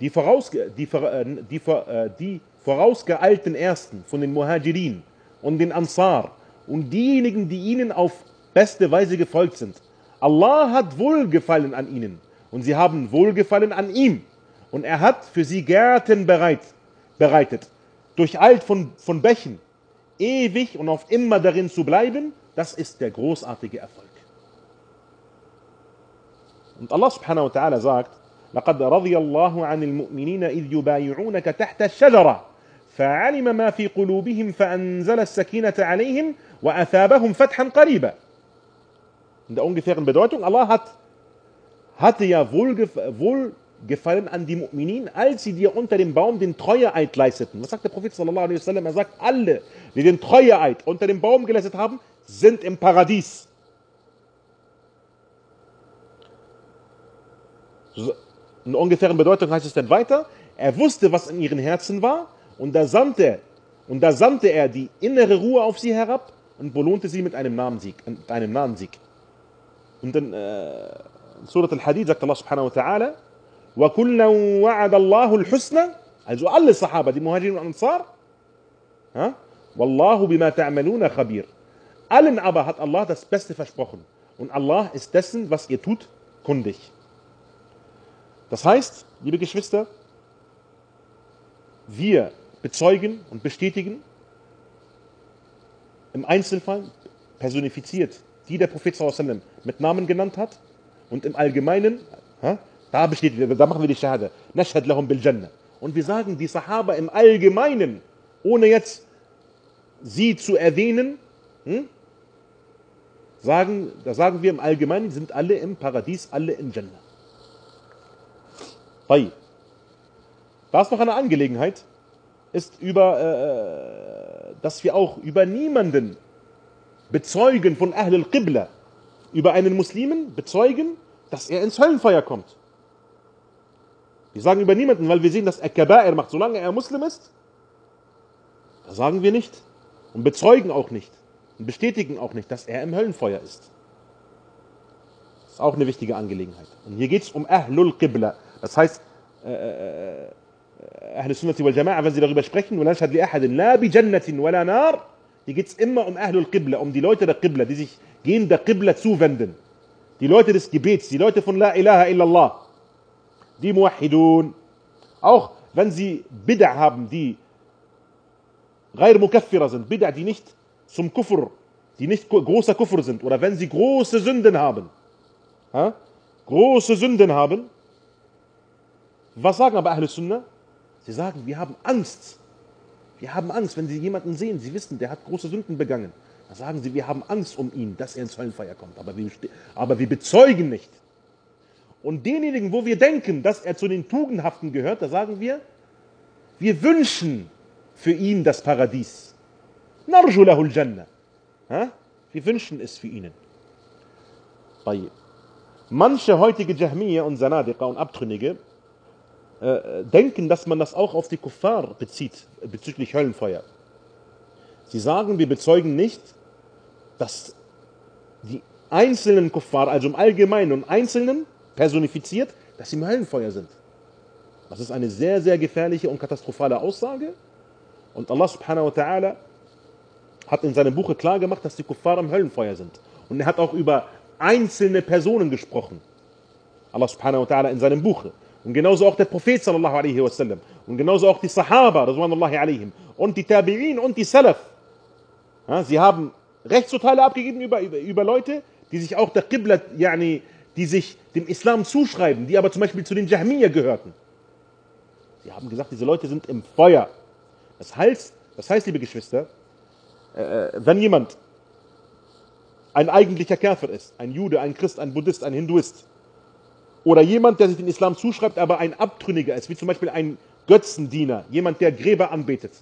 die, voraus, die, äh, die, äh, die vorausgeeilten Ersten von den Muhajirin und den Ansar und diejenigen, die ihnen auf beste Weise gefolgt sind. Allah hat Wohlgefallen an ihnen und sie haben Wohlgefallen an ihm. Und er hat für sie Gärten bereit, bereitet, durcheilt von, von Bächen, ewig und auf immer darin zu bleiben, das ist der großartige Erfolg. Und Allah subhanahu wa ta'ala sagt, لقد رضي الله عن المؤمنين إذ يبايعونك تحت الشجرة فعلم ما في قلوبهم فأنزل السكينة عليهم وأثابهم فتحا قريبا In der ungefähren Bedeutung, Allah hat, hatte ja Wohlgef Wohlgefallen an die Mu'minin, als sie dir unter dem Baum den Treueeid leisteten. Was sagt der Prophet sallallahu alaihi wasallam? Er sagt, alle, die den Treueeid unter dem Baum geleistet haben, sind im Paradies. In der ungefähren Bedeutung heißt es dann weiter, er wusste, was in ihren Herzen war und da sandte, und da sandte er die innere Ruhe auf sie herab und belohnte sie mit einem Namensieg, mit einem Namensieg. Und dann äh, Surat Al-Hadid sagt Allah subhanahu wa ta'ala, وَكُلًّا وَعَدَ اللَّهُ الْحُسْنَى Also alle Sahaba, die Muhajirin und Ansar, ja? وَاللَّهُ بِمَا تَعْمَلُونَ خَبِيرٌ Allen aber hat Allah das Beste versprochen. Und Allah ist dessen, was ihr tut, kundig. Das heißt, liebe Geschwister, wir bezeugen und bestätigen im Einzelfall personifiziert, die der Prophet sallam, mit Namen genannt hat und im Allgemeinen, da besteht, da machen wir die Shahada, nashhad lahum bil Jannah. Und wir sagen die Sahaba im Allgemeinen, ohne jetzt sie zu erwähnen, hm? sagen, da sagen wir im Allgemeinen, sind alle im Paradies, alle in Jannah. طيب. Was noch eine Angelegenheit ist über, äh, dass wir auch über niemanden bezeugen von Ahl al-Qibla, über einen Muslimen bezeugen, dass er ins Höllenfeuer kommt. Wir sagen über niemanden, weil wir sehen, dass er Kaba'ir macht, solange er Muslim ist. Da sagen wir nicht und bezeugen auch nicht und bestätigen auch nicht, dass er im Höllenfeuer ist. Das ist auch eine wichtige Angelegenheit. Und hier geht es um Ahlul Qibla. Das heißt, äh, äh, Ahl Sunnati wal Jama'a, wenn sie darüber sprechen, hier geht es immer um Ahlul Qibla, um die Leute der Qibla, die sich gehen der Qibla zuwenden. Die Leute des Gebets, die Leute von La ilaha illallah, die Muwahidun. Auch wenn sie Bid'a haben, die Ghair Mukaffira sind, Bid'a, die nicht zum Kufr, die nicht großer Kufr sind, oder wenn sie große Sünden haben, ha? große Sünden haben, was sagen aber Ahlus Sunnah? Sie sagen, wir haben Angst. Wir haben Angst, wenn sie jemanden sehen, sie wissen, der hat große Sünden begangen. Dann sagen sie, wir haben Angst um ihn, dass er ins Höllenfeuer kommt. Aber wir, aber wir bezeugen nicht. Und denjenigen, wo wir denken, dass er zu den Tugendhaften gehört, da sagen wir, wir wünschen für ihn das Paradies. Wir wünschen es für ihn. Manche heutige Jahmiya und Sanadiqa und Abtrünnige äh, denken, dass man das auch auf die Kuffar bezieht, bezüglich Höllenfeuer. Sie sagen, wir bezeugen nicht, dass die einzelnen Kuffar, also im Allgemeinen und Einzelnen, personifiziert, dass sie im Höllenfeuer sind. Das ist eine sehr, sehr gefährliche und katastrophale Aussage. Und Allah subhanahu wa ta'ala hat in seinem Buche klar gemacht, dass die Kuffar im Höllenfeuer sind. Und er hat auch über einzelne Personen gesprochen. Allah subhanahu wa ta'ala in seinem Buche. Und genauso auch der Prophet sallallahu alaihi wasallam. Und genauso auch die Sahaba, radwanullahi alaihim. Und die Tabi'in und die Salaf. Ja, sie haben Rechtsurteile abgegeben über, über, über Leute, die sich auch der Qibla, yani, die sich dem Islam zuschreiben, die aber zum Beispiel zu den Jahmiyyah gehörten. Sie haben gesagt, diese Leute sind im Feuer. Das heißt, das heißt liebe Geschwister, äh, wenn jemand ein eigentlicher Käfer ist, ein Jude, ein Christ, ein Buddhist, ein Hinduist, oder jemand, der sich den Islam zuschreibt, aber ein Abtrünniger ist, wie zum Beispiel ein Götzendiener, jemand, der Gräber anbetet.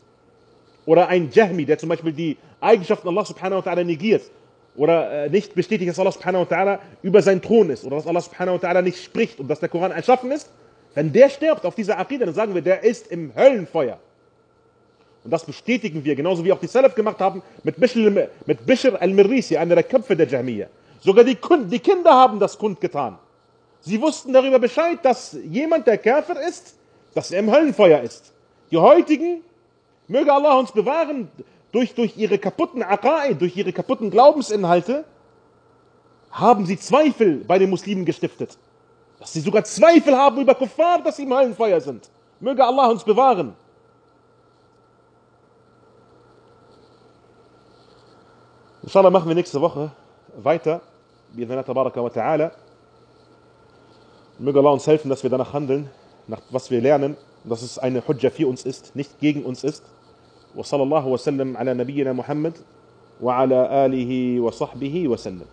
Oder ein Jahmi, der zum Beispiel die Eigenschaften Allah subhanahu wa ta'ala negiert. Oder äh, nicht bestätigt, dass Allah subhanahu wa ta'ala über seinen Thron ist. Oder dass Allah subhanahu wa ta'ala nicht spricht und dass der Koran erschaffen ist. Wenn der stirbt auf dieser Aqidah, dann sagen wir, der ist im Höllenfeuer. Und das bestätigen wir, genauso wie auch die Salaf gemacht haben mit Bishr, mit Bishr al-Mirrisi, einer der Köpfe der Jahmiyyah. Sogar die, die Kinder haben das kundgetan. Sie wussten darüber Bescheid, dass jemand, der Käfer ist, dass er im Höllenfeuer ist. Die heutigen, möge Allah uns bewahren, durch, durch ihre kaputten Aqa'i, durch ihre kaputten Glaubensinhalte, haben sie Zweifel bei den Muslimen gestiftet. dass sie sogar Zweifel haben über Kuffar, dass sie im Höllenfeuer sind. Möge Allah uns bewahren. Inshallah machen wir nächste Woche weiter. Bi'idhnillah tabaraka wa ta'ala. Möge Allah uns helfen, dass wir danach handeln, nach was wir lernen, dass es eine Hujja für uns ist, nicht gegen uns ist. وصلى الله وسلم على نبينا محمد وعلى آله وصحبه وسلم